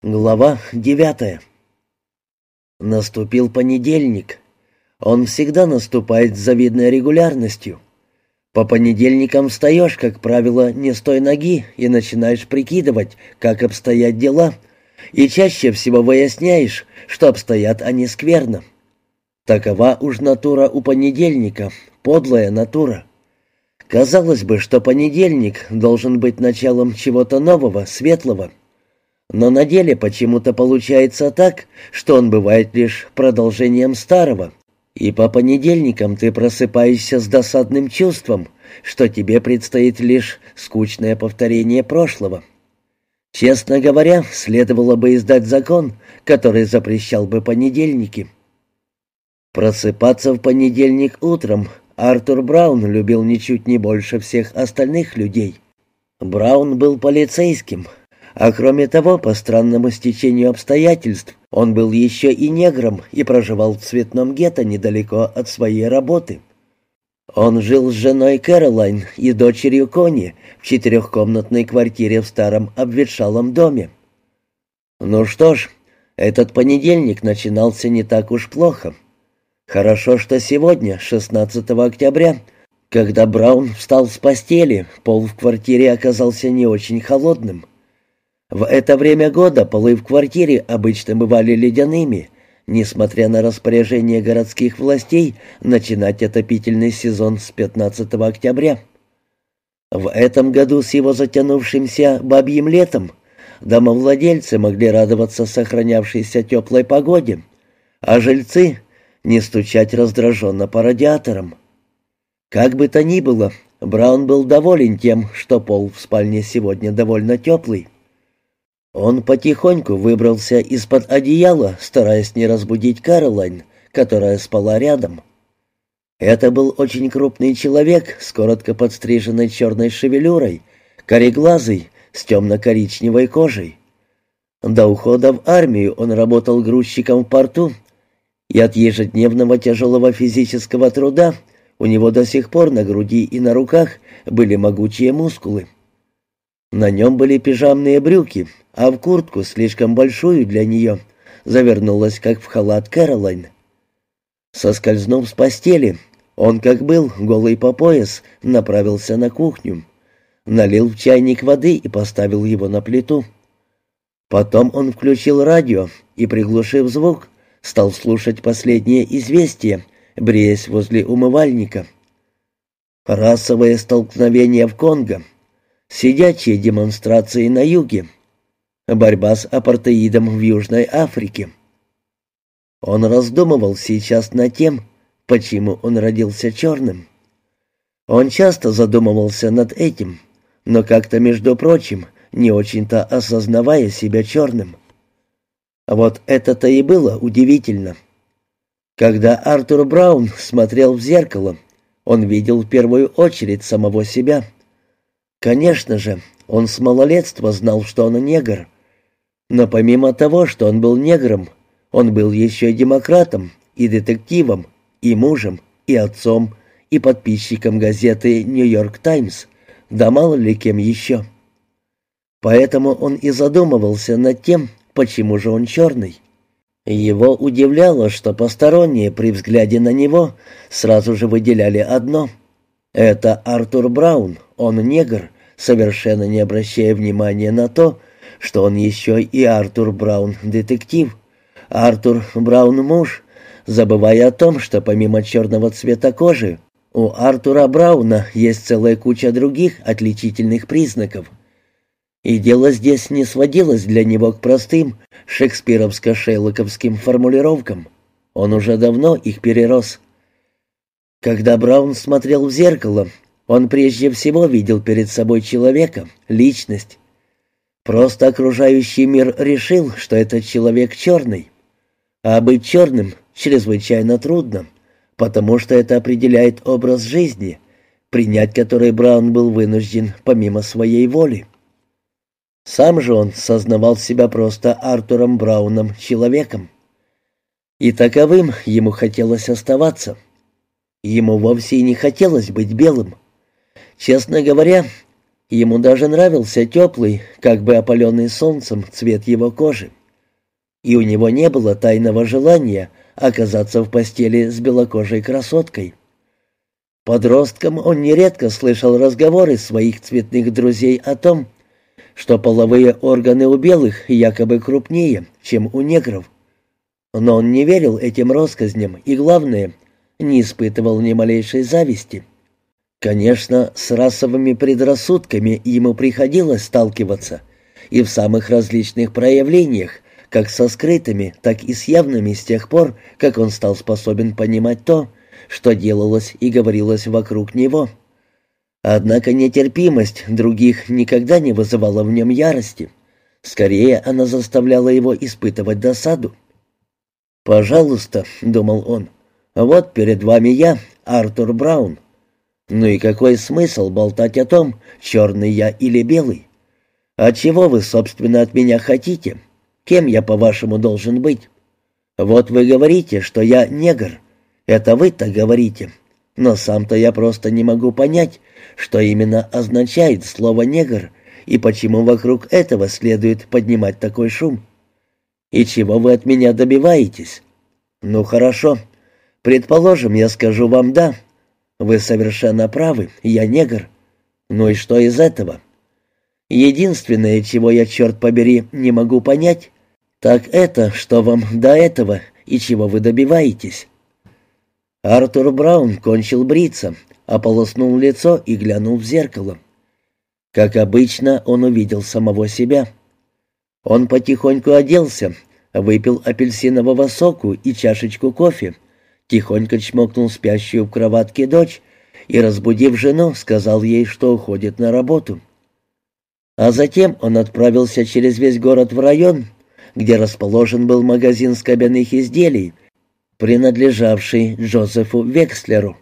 Глава девятая. Наступил понедельник. Он всегда наступает с завидной регулярностью. По понедельникам встаешь, как правило, не с той ноги и начинаешь прикидывать, как обстоят дела, и чаще всего выясняешь, что обстоят они скверно. Такова уж натура у понедельника, подлая натура. Казалось бы, что понедельник должен быть началом чего-то нового, светлого — но на деле почему-то получается так, что он бывает лишь продолжением старого. И по понедельникам ты просыпаешься с досадным чувством, что тебе предстоит лишь скучное повторение прошлого. Честно говоря, следовало бы издать закон, который запрещал бы понедельники. Просыпаться в понедельник утром Артур Браун любил ничуть не больше всех остальных людей. Браун был полицейским, а кроме того, по странному стечению обстоятельств, он был еще и негром и проживал в цветном гетто недалеко от своей работы. Он жил с женой Кэролайн и дочерью Кони в четырехкомнатной квартире в старом обветшалом доме. Ну что ж, этот понедельник начинался не так уж плохо. Хорошо, что сегодня, 16 октября, когда Браун встал с постели, пол в квартире оказался не очень холодным. В это время года полы в квартире обычно бывали ледяными, несмотря на распоряжение городских властей начинать отопительный сезон с 15 октября. В этом году с его затянувшимся бабьим летом домовладельцы могли радоваться сохранявшейся теплой погоде, а жильцы не стучать раздраженно по радиаторам. Как бы то ни было, Браун был доволен тем, что пол в спальне сегодня довольно теплый. Он потихоньку выбрался из-под одеяла, стараясь не разбудить Каролайн, которая спала рядом. Это был очень крупный человек с коротко подстриженной черной шевелюрой, кореглазый, с темно-коричневой кожей. До ухода в армию он работал грузчиком в порту, и от ежедневного тяжелого физического труда у него до сих пор на груди и на руках были могучие мускулы. На нем были пижамные брюки, а в куртку, слишком большую для нее, завернулась, как в халат Кэролайн. Соскользнув с постели, он, как был, голый по пояс, направился на кухню, налил в чайник воды и поставил его на плиту. Потом он включил радио и, приглушив звук, стал слушать последние известия, бреясь возле умывальника. Расовое столкновение в Конго — сидячие демонстрации на юге, борьба с апартеидом в Южной Африке. Он раздумывал сейчас над тем, почему он родился черным. Он часто задумывался над этим, но как-то, между прочим, не очень-то осознавая себя черным. Вот это-то и было удивительно. Когда Артур Браун смотрел в зеркало, он видел в первую очередь самого себя — Конечно же, он с малолетства знал, что он негр. Но помимо того, что он был негром, он был еще и демократом, и детективом, и мужем, и отцом, и подписчиком газеты «Нью-Йорк Таймс», да мало ли кем еще. Поэтому он и задумывался над тем, почему же он черный. Его удивляло, что посторонние при взгляде на него сразу же выделяли одно — это Артур Браун, он негр, совершенно не обращая внимания на то, что он еще и Артур Браун детектив. Артур Браун муж, забывая о том, что помимо черного цвета кожи, у Артура Брауна есть целая куча других отличительных признаков. И дело здесь не сводилось для него к простым шекспировско-шейлоковским формулировкам. Он уже давно их перерос. Когда Браун смотрел в зеркало, он прежде всего видел перед собой человека, личность. Просто окружающий мир решил, что этот человек черный. А быть черным чрезвычайно трудно, потому что это определяет образ жизни, принять который Браун был вынужден помимо своей воли. Сам же он сознавал себя просто Артуром Брауном, человеком. И таковым ему хотелось оставаться — Ему вовсе и не хотелось быть белым. Честно говоря, Ему даже нравился теплый, как бы опаленный солнцем, цвет его кожи. И у него не было тайного желания оказаться в постели с белокожей красоткой. Подростком он нередко слышал разговоры своих цветных друзей о том, что половые органы у белых якобы крупнее, чем у негров. Но он не верил этим россказням и, главное, не испытывал ни малейшей зависти. Конечно, с расовыми предрассудками ему приходилось сталкиваться, и в самых различных проявлениях, как со скрытыми, так и с явными с тех пор, как он стал способен понимать то, что делалось и говорилось вокруг него. Однако нетерпимость других никогда не вызывала в нем ярости. Скорее, она заставляла его испытывать досаду. «Пожалуйста», — думал он, — «вот перед вами я, Артур Браун». Ну и какой смысл болтать о том, черный я или белый? А чего вы, собственно, от меня хотите? Кем я, по-вашему, должен быть? Вот вы говорите, что я негр. Это вы так говорите. Но сам-то я просто не могу понять, что именно означает слово «негр» и почему вокруг этого следует поднимать такой шум. И чего вы от меня добиваетесь? Ну хорошо. Предположим, я скажу вам «да». Вы совершенно правы, я негр. Ну и что из этого? Единственное, чего я, черт побери, не могу понять, так это, что вам до этого и чего вы добиваетесь. Артур Браун кончил бриться, ополоснул лицо и глянул в зеркало. Как обычно, он увидел самого себя. Он потихоньку оделся, выпил апельсинового соку и чашечку кофе, тихонько чмокнул спящую в кроватке дочь и, разбудив жену, сказал ей, что уходит на работу. А затем он отправился через весь город в район, где расположен был магазин скобяных изделий, принадлежавший Джозефу Векслеру.